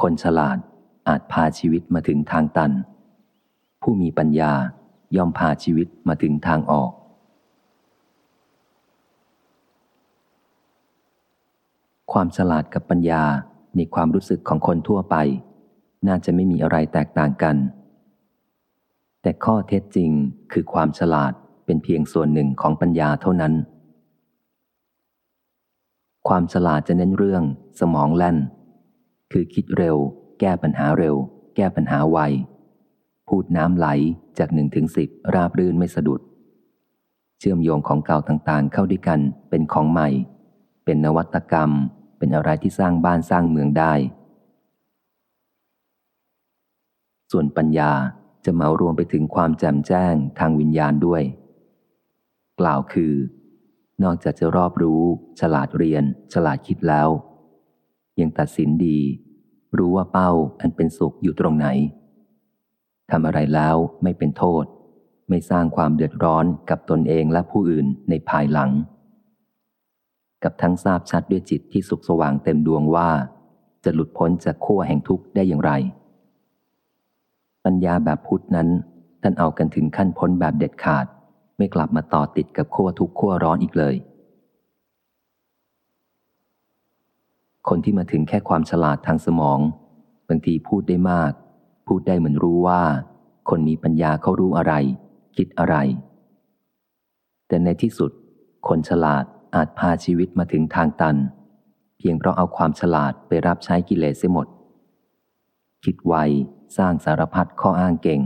คนฉลาดอาจพาชีวิตมาถึงทางตัน ผู้มีปัญญาย่อมพาชีวิตมาถึงทางออก ความฉลาดกับปัญญาในความรู้สึกของคนทั่วไป น่าจะไม่มีอะไรแตกต่างกัน แต่ข้อเท็จจริงคือความฉลาดเป็นเพียงส่วนหนึ่งของปัญญาเท่านั้น ความฉลาดจะเน้นเรื่อง สมองแล่น คือคิดเร็ว แก้ปัญหาเร็ว แก้ปัญหาไว พูดน้ำไหลจากหนึ่งถึงสิบราบรื่นไม่สะดุด เชื่อมโยงของเก่าต่างๆ เข้าด้วยกันเป็นของใหม่ เป็นนวัตกรรม เป็นอะไรที่สร้างบ้านสร้างเมืองได้ ส่วนปัญญาจะเหมารวมไปถึงความแจ่มแจ้งทางวิญญาณด้วย กล่าวคือ นอกจากจะรอบรู้ ฉลาดเรียน ฉลาดคิดแล้ว ยังตัดสินดี รู้ว่าเป้าอันเป็นสุขอยู่ตรงไหนทำอะไรแล้วไม่เป็นโทษ ไม่สร้างความเดือดร้อนกับตนเองและผู้อื่นในภายหลัง กับทั้งทราบชัดด้วยจิตที่สุขสว่างเต็มดวงว่า จะหลุดพ้นจากขั้วแห่งทุกข์ได้อย่างไร ปัญญาแบบพุทธนั้น ท่านเอากันถึงขั้นพ้นแบบเด็ดขาด ไม่กลับมาต่อติดกับขั้วทุกข์ขั้วร้อนอีกเลย คนที่มาถึงแค่ความฉลาดทางสมอง บางทีพูดได้มาก พูดได้เหมือนรู้ว่า คนมีปัญญาเขารู้อะไร คิดอะไร แต่ในที่สุด คนฉลาดอาจพาชีวิตมาถึงทางตัน เพียงเพราะเอาความฉลาดไปรับใช้กิเลสเสียหมด คิดไวสร้างสารพัดข้ออ้างเก่ง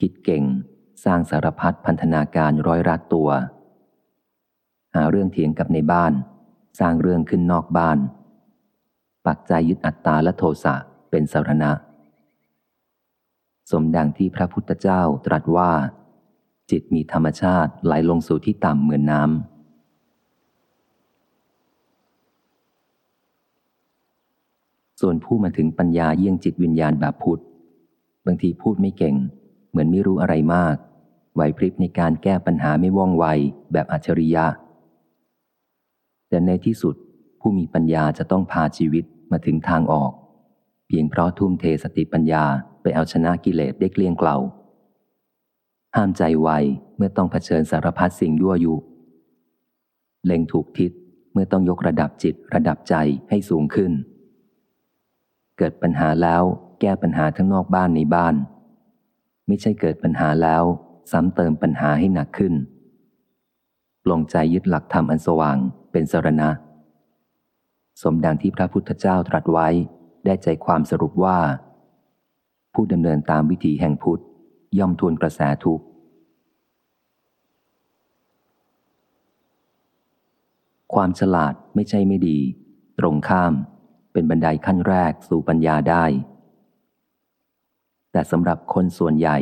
คิดเก่ง สร้างสารพัดพันธนาการร้อยรัดตัว หาเรื่องเถียงกับในบ้าน สร้างเรื่องขึ้นนอกบ้าน ปักใจยึดอัตตาและโทสะเป็นสารณะ สมดังที่พระพุทธเจ้าตรัสว่า จิตมีธรรมชาติไหลลงสู่ที่ต่ำเหมือนน้ำส่วนผู้มาถึงปัญญาเยี่ยงจิตวิญญาณแบบพุทธ บางทีพูดไม่เก่ง เหมือนไม่รู้อะไรมาก ไหวพริบในการแก้ปัญหาไม่ว่องไวแบบอัจฉริยะ แต่ในที่สุดผู้มีปัญญาจะต้องพาชีวิตมาถึงทางออก เพียงเพราะทุ่มเทสติปัญญาไปเอาชนะกิเลสได้เกลี้ยงเกลาห้ามใจไวเมื่อต้องเผชิญสารพัดสิ่งยั่วยุ เล็งถูกทิศเมื่อต้องยกระดับจิตระดับใจให้สูงขึ้น เกิดปัญหาแล้วแก้ปัญหาทั้งนอกบ้านในบ้าน ไม่ใช่เกิดปัญหาแล้วซ้ำเติมปัญหาให้หนักขึ้นปลงใจยึดหลักธรรมอันสว่าง เป็นสรณะ สมดังที่พระพุทธเจ้าตรัสไว้ได้ใจความสรุปว่า ผู้ดำเนินตามวิถีแห่งพุทธย่อมทวนกระแสทุกข์ความฉลาดไม่ใช่ไม่ดี ตรงข้ามเป็นบันไดขั้นแรกสู่ปัญญาได้ แต่สำหรับคนส่วนใหญ่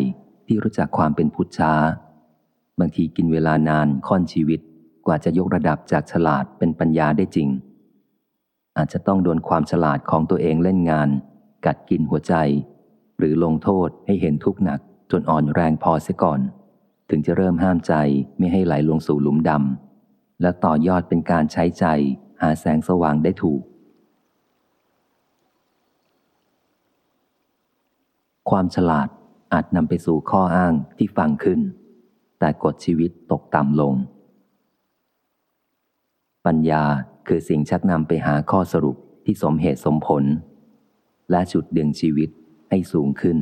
ที่รู้จักความเป็นพุทธช้า บางทีกินเวลานานค่อนชีวิต ว่าจะยกระดับจากฉลาดเป็นปัญญาได้จริง อาจจะต้องโดนความฉลาดของตัวเองเล่นงาน กัดกินหัวใจ หรือลงโทษให้เห็นทุกข์หนัก จนอ่อนแรงพอเสียก่อน ถึงจะเริ่มห้ามใจไม่ให้ไหลลงสู่หลุมดำและต่อยอดเป็นการใช้ใจ หาแสงสว่างได้ถูก ความฉลาดอาจนำไปสู่ข้ออ้างที่ฟังขึ้น แต่กดชีวิตตกต่ำลง ปัญญาคือสิ่งชักนำไปหาข้อสรุปที่สมเหตุสมผล และจุดดึงชีวิตให้สูงขึ้น